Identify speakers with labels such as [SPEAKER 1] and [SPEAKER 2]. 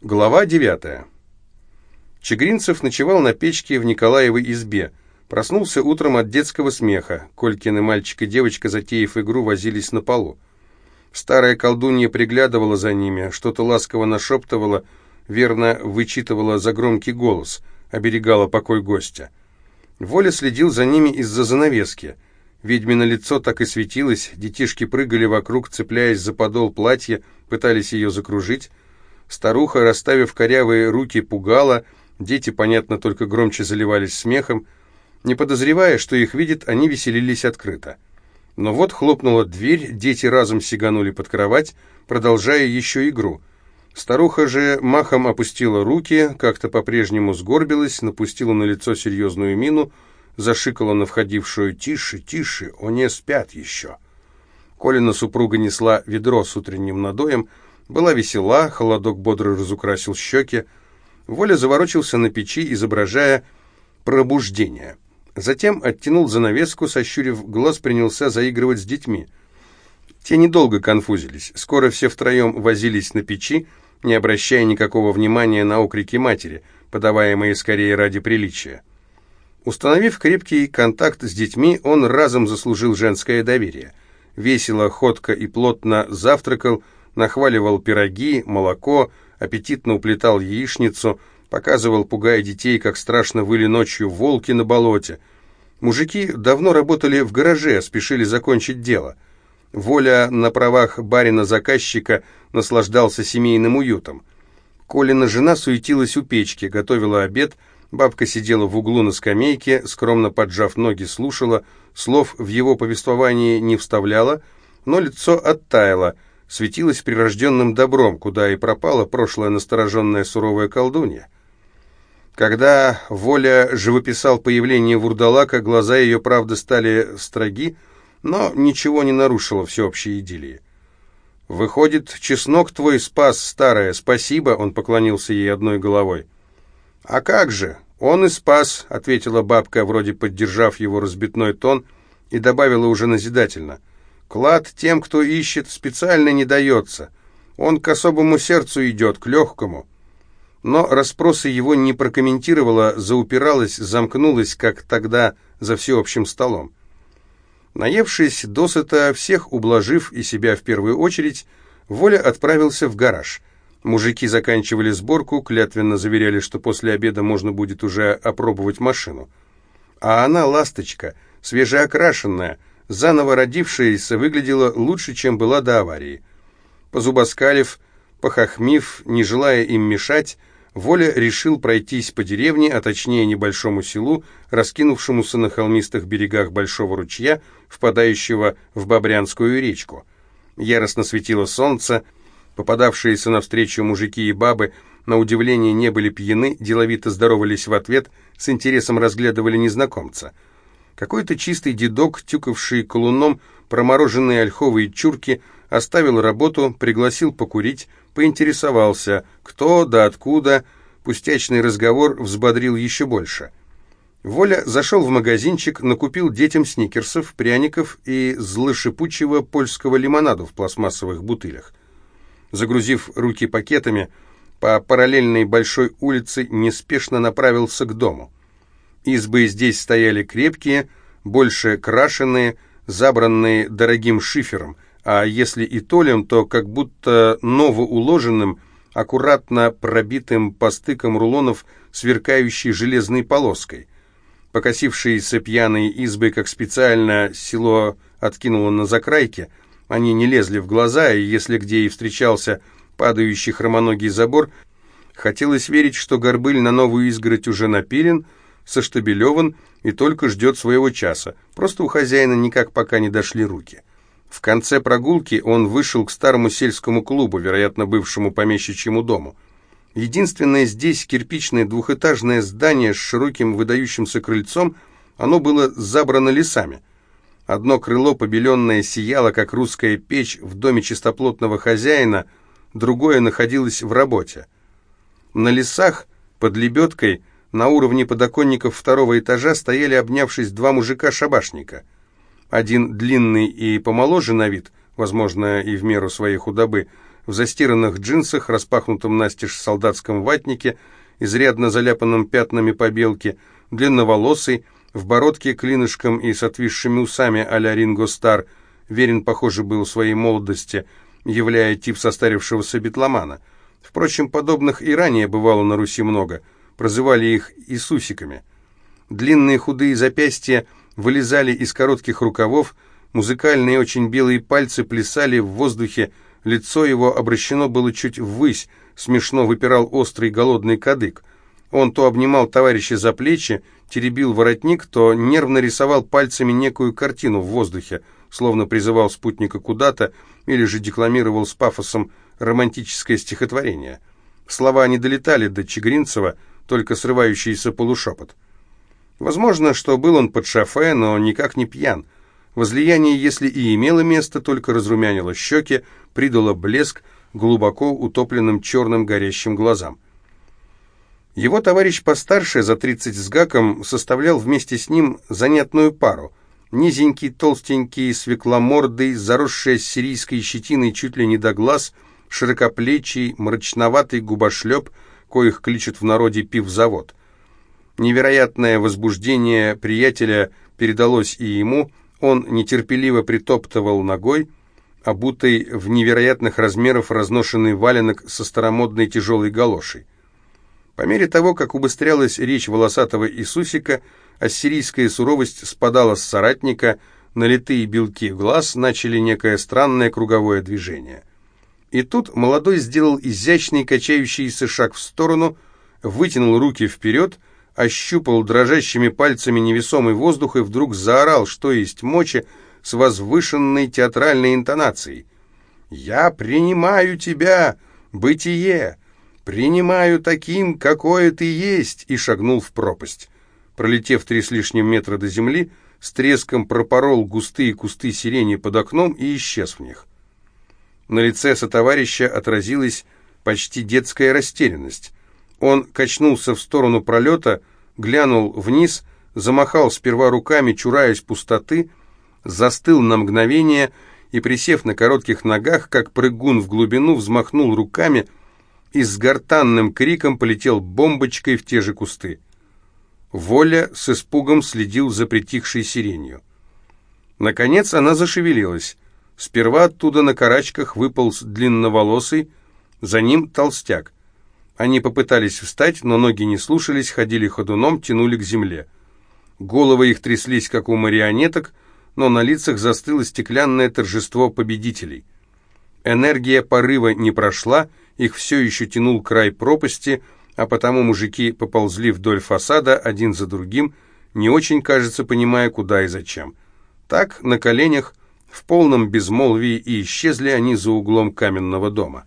[SPEAKER 1] Глава 9. Чегринцев ночевал на печке в Николаевой избе. Проснулся утром от детского смеха. Колькины мальчик и девочка, затеяв игру, возились на полу. Старая колдунья приглядывала за ними, что-то ласково нашептывала, верно вычитывала за громкий голос, оберегала покой гостя. Воля следил за ними из-за занавески. Ведьмино лицо так и светилось, детишки прыгали вокруг, цепляясь за подол платья, пытались ее закружить. Старуха, расставив корявые руки, пугала, дети, понятно, только громче заливались смехом. Не подозревая, что их видят, они веселились открыто. Но вот хлопнула дверь, дети разом сиганули под кровать, продолжая еще игру. Старуха же махом опустила руки, как-то по-прежнему сгорбилась, напустила на лицо серьезную мину, зашикала на входившую «Тише, тише, они спят еще». Колина супруга несла ведро с утренним надоем, была весела, холодок бодро разукрасил щеки. Воля заворочился на печи, изображая пробуждение. Затем оттянул занавеску, сощурив глаз, принялся заигрывать с детьми. Те недолго конфузились. Скоро все втроем возились на печи, не обращая никакого внимания на окрики матери, подаваемые скорее ради приличия. Установив крепкий контакт с детьми, он разом заслужил женское доверие. Весело, ходко и плотно завтракал, нахваливал пироги, молоко, аппетитно уплетал яичницу, показывал, пугая детей, как страшно выли ночью волки на болоте. Мужики давно работали в гараже, спешили закончить дело. Воля на правах барина-заказчика наслаждался семейным уютом. Колина жена суетилась у печки, готовила обед, бабка сидела в углу на скамейке, скромно поджав ноги, слушала, слов в его повествовании не вставляла, но лицо оттаяло – светилась прирожденным добром, куда и пропала прошлая настороженная суровая колдунья. Когда Воля живописал появление вурдалака, глаза ее, правда, стали строги, но ничего не нарушило всеобщей идиллии. «Выходит, чеснок твой спас, старая, спасибо», — он поклонился ей одной головой. «А как же, он и спас», — ответила бабка, вроде поддержав его разбитной тон, и добавила уже назидательно. Клад тем, кто ищет, специально не дается. Он к особому сердцу идет, к легкому. Но расспросы его не прокомментировала, заупиралась, замкнулась, как тогда за всеобщим столом. Наевшись досыта, всех ублажив и себя в первую очередь, Воля отправился в гараж. Мужики заканчивали сборку, клятвенно заверяли, что после обеда можно будет уже опробовать машину. А она, ласточка, свежеокрашенная, заново родившаяся, выглядела лучше, чем была до аварии. Позубоскалив, похохмив, не желая им мешать, Воля решил пройтись по деревне, а точнее небольшому селу, раскинувшемуся на холмистых берегах большого ручья, впадающего в Бобрянскую речку. Яростно светило солнце, попадавшиеся навстречу мужики и бабы, на удивление не были пьяны, деловито здоровались в ответ, с интересом разглядывали незнакомца – какой-то чистый дедок, тюкавший колуном промороженные ольховые чурки, оставил работу, пригласил покурить, поинтересовался, кто да откуда. Пустячный разговор взбодрил еще больше. Воля зашел в магазинчик, накупил детям сникерсов, пряников и злышипучего польского лимонаду в пластмассовых бутылях. Загрузив руки пакетами, по параллельной большой улице неспешно направился к дому. Избы здесь стояли крепкие, больше крашеные, забранные дорогим шифером, а если и толем, то как будто новоуложенным, аккуратно пробитым по стыкам рулонов, сверкающей железной полоской. Покосившиеся пьяные избы, как специально село откинуло на закрайке, они не лезли в глаза, и если где и встречался падающий хромоногий забор, хотелось верить, что горбыль на новую изгородь уже напилен, соштабелеван и только ждет своего часа. Просто у хозяина никак пока не дошли руки. В конце прогулки он вышел к старому сельскому клубу, вероятно, бывшему помещичьему дому. Единственное здесь кирпичное двухэтажное здание с широким выдающимся крыльцом, оно было забрано лесами. Одно крыло побеленное сияло, как русская печь в доме чистоплотного хозяина, другое находилось в работе. На лесах под лебедкой – на уровне подоконников второго этажа стояли, обнявшись, два мужика-шабашника. Один длинный и помоложе на вид, возможно, и в меру своей худобы, в застиранных джинсах, распахнутом настежь солдатском ватнике, изрядно заляпанном пятнами побелки, длинноволосый, в бородке клинышком и с отвисшими усами а-ля Ринго Стар. Верин, похоже, был своей молодости, являя тип состарившегося битломана. Впрочем, подобных и ранее бывало на Руси много. Прозывали их Иисусиками. Длинные худые запястья вылезали из коротких рукавов, музыкальные очень белые пальцы плясали в воздухе, лицо его обращено было чуть ввысь, смешно выпирал острый голодный кадык. Он то обнимал товарища за плечи, теребил воротник, то нервно рисовал пальцами некую картину в воздухе, словно призывал спутника куда-то, или же декламировал с пафосом романтическое стихотворение. Слова не долетали до Чегринцева, только срывающийся полушепот. Возможно, что был он под шофе, но никак не пьян. Возлияние, если и имело место, только разрумянило щеки, придало блеск глубоко утопленным черным горящим глазам. Его товарищ постарше, за 30 с гаком, составлял вместе с ним занятную пару. Низенький, толстенький, свекломордый, заросший сирийской щетиной чуть ли не до глаз, широкоплечий, мрачноватый губошлеп, коих кличут в народе пивзавод. Невероятное возбуждение приятеля передалось и ему, он нетерпеливо притоптывал ногой, обутый в невероятных размеров разношенный валенок со старомодной тяжелой галошей. По мере того, как убыстрялась речь волосатого Иисусика, ассирийская суровость спадала с соратника, налитые белки глаз начали некое странное круговое движение. И тут молодой сделал изящный качающийся шаг в сторону, вытянул руки вперед, ощупал дрожащими пальцами невесомый воздух и вдруг заорал, что есть мочи, с возвышенной театральной интонацией. «Я принимаю тебя, бытие! «Принимаю таким, какое ты есть!» и шагнул в пропасть. Пролетев три с лишним метра до земли, с треском пропорол густые кусты сирени под окном и исчез в них. На лице сотоварища отразилась почти детская растерянность. Он качнулся в сторону пролета, глянул вниз, замахал сперва руками, чураясь пустоты, застыл на мгновение и, присев на коротких ногах, как прыгун в глубину, взмахнул руками — и с гортанным криком полетел бомбочкой в те же кусты. Воля с испугом следил за притихшей сиренью. Наконец она зашевелилась. Сперва оттуда на карачках выполз длинноволосый, за ним толстяк. Они попытались встать, но ноги не слушались, ходили ходуном, тянули к земле. Головы их тряслись, как у марионеток, но на лицах застыло стеклянное торжество победителей. Энергия порыва не прошла, их все еще тянул край пропасти, а потому мужики поползли вдоль фасада один за другим, не очень, кажется, понимая, куда и зачем. Так, на коленях, в полном безмолвии, и исчезли они за углом каменного дома.